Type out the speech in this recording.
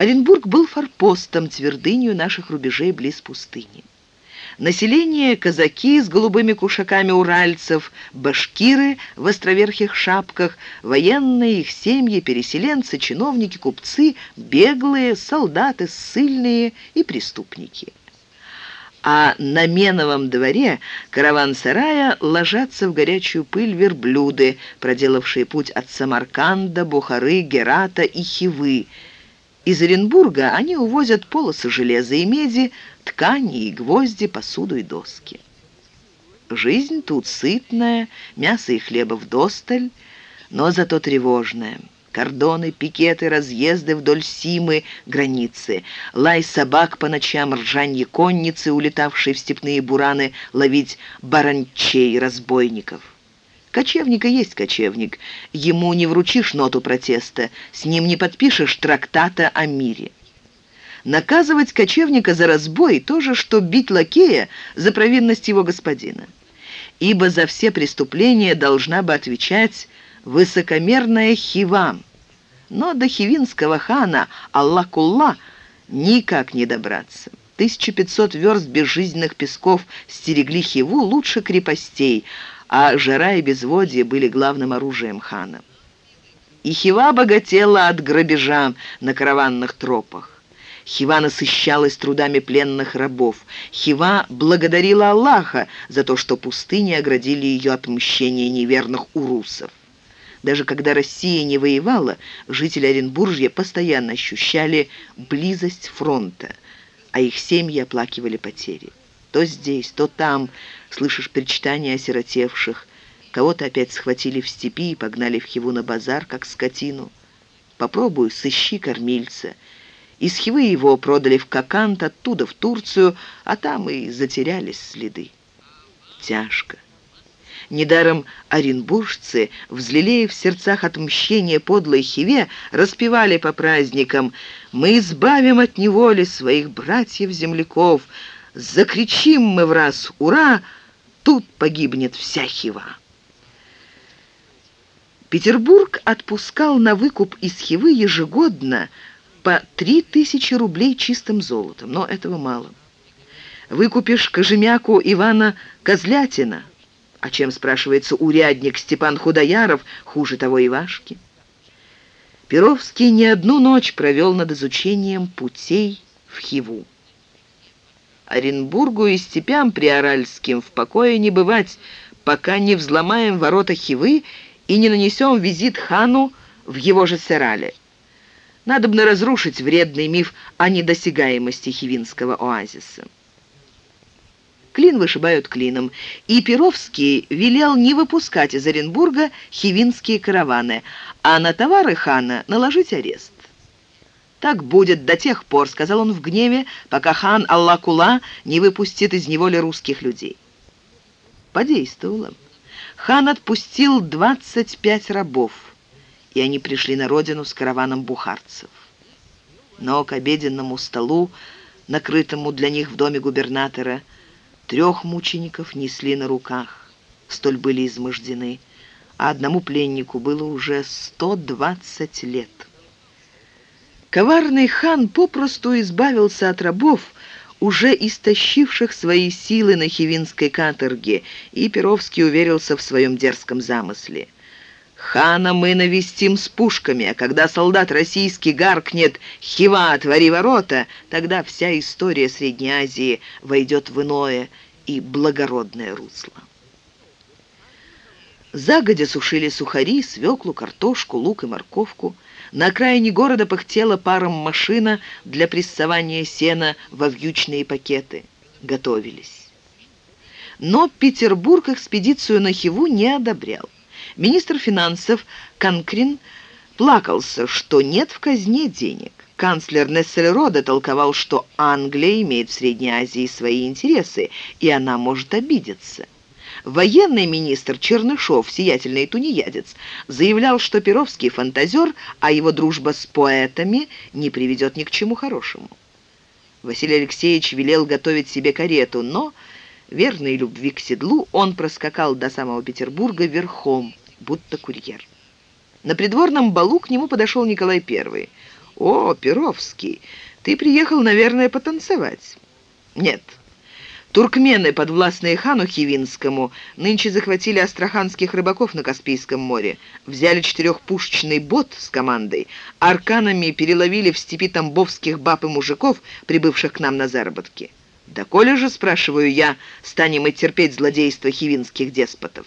Оренбург был форпостом, твердынью наших рубежей близ пустыни. Население – казаки с голубыми кушаками уральцев, башкиры в островерхих шапках, военные, их семьи, переселенцы, чиновники, купцы, беглые, солдаты, ссыльные и преступники. А на Меновом дворе караван-сарая ложатся в горячую пыль верблюды, проделавшие путь от Самарканда, Бухары, Герата и Хивы – из Оренбурга они увозят полосы железа и меди, ткани и гвозди, посуду и доски. Жизнь тут сытная, мясо и хлеба вдосталь, но зато тревожная. Кордоны, пикеты, разъезды вдоль Симы, границы, лай собак по ночам, ржанье конницы, улетавшие в степные бураны ловить баранчей разбойников. Кочевника есть кочевник. Ему не вручишь ноту протеста, с ним не подпишешь трактата о мире. Наказывать кочевника за разбой – то же, что бить лакея за провинность его господина. Ибо за все преступления должна бы отвечать высокомерная хива. Но до хивинского хана Аллах-Кулла никак не добраться. 1500 верст безжизненных песков стерегли хиву лучше крепостей – а жара и безводье были главным оружием хана. И Хива богатела от грабежа на караванных тропах. Хива насыщалась трудами пленных рабов. Хива благодарила Аллаха за то, что пустыни оградили ее от мщения неверных урусов. Даже когда Россия не воевала, жители Оренбуржья постоянно ощущали близость фронта, а их семьи оплакивали потери. То здесь, то там слышишь причитания осиротевших. Кого-то опять схватили в степи и погнали в Хиву на базар, как скотину. Попробуй, сыщи кормильца. Из Хивы его продали в Кокант, оттуда в Турцию, а там и затерялись следы. Тяжко. Недаром оренбуржцы, взлелея в сердцах отмщения подлой Хиве, распевали по праздникам «Мы избавим от неволи своих братьев-земляков», Закричим мы в раз «Ура!» Тут погибнет вся Хива. Петербург отпускал на выкуп из Хивы ежегодно по три тысячи рублей чистым золотом, но этого мало. Выкупишь кожемяку Ивана Козлятина, а чем, спрашивается, урядник Степан Худояров, хуже того Ивашки? Перовский не одну ночь провел над изучением путей в Хиву. Оренбургу и степям приоральским в покое не бывать, пока не взломаем ворота Хивы и не нанесем визит хану в его же Серале. Надобно разрушить вредный миф о недосягаемости хивинского оазиса. Клин вышибают клином, и Перовский велел не выпускать из Оренбурга хивинские караваны, а на товары хана наложить арест. «Так будет до тех пор», — сказал он в гневе, «пока хан Аллакула не выпустит из неволи русских людей». Подействовало. Хан отпустил 25 рабов, и они пришли на родину с караваном бухарцев. Но к обеденному столу, накрытому для них в доме губернатора, трех мучеников несли на руках, столь были измождены, а одному пленнику было уже 120 лет. Коварный хан попросту избавился от рабов, уже истощивших свои силы на хивинской каторге, и Перовский уверился в своем дерзком замысле. «Хана мы навестим с пушками, а когда солдат российский гаркнет «Хива, отвори ворота», тогда вся история Средней Азии войдет в иное и благородное русло». Загодя сушили сухари, свеклу, картошку, лук и морковку – на окраине города пыхтела паром машина для прессования сена во вьючные пакеты. Готовились. Но Петербург экспедицию на Хиву не одобрял. Министр финансов Конкрин плакался, что нет в казне денег. Канцлер Нессельрода толковал, что Англия имеет в Средней Азии свои интересы, и она может обидеться. Военный министр Чернышов, сиятельный тунеядец, заявлял, что Перовский фантазер, а его дружба с поэтами не приведет ни к чему хорошему. Василий Алексеевич велел готовить себе карету, но, верной любви к седлу, он проскакал до самого Петербурга верхом, будто курьер. На придворном балу к нему подошел Николай I. «О, Перовский, ты приехал, наверное, потанцевать». «Нет». Туркмены, подвластные хану Хивинскому, нынче захватили астраханских рыбаков на Каспийском море, взяли четырехпушечный бот с командой, арканами переловили в степи тамбовских баб и мужиков, прибывших к нам на заработки. «Да коли же, спрашиваю я, станем мы терпеть злодейство хивинских деспотов?»